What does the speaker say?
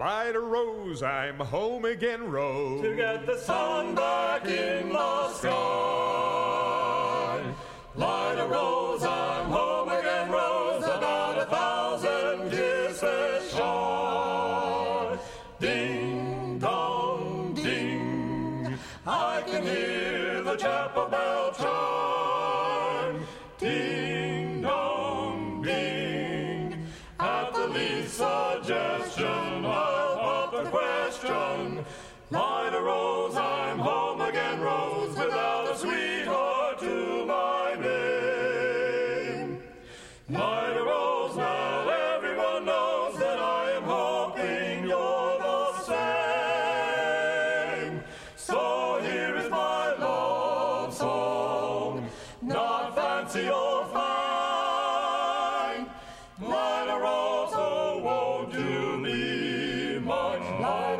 Lida Rose, I'm home again, Rose. To get the sun back in the sky. Lida Rose, I'm home again, Rose. About a thousand kisses shy. Ding dong ding, I can hear the chapel bell chime. Ding dong ding, at the least suggestion, A rose now, everyone knows that I am hoping you're the same. So here is my love song, not fancy or fine. Lida Rose, oh, won't do me much. Light.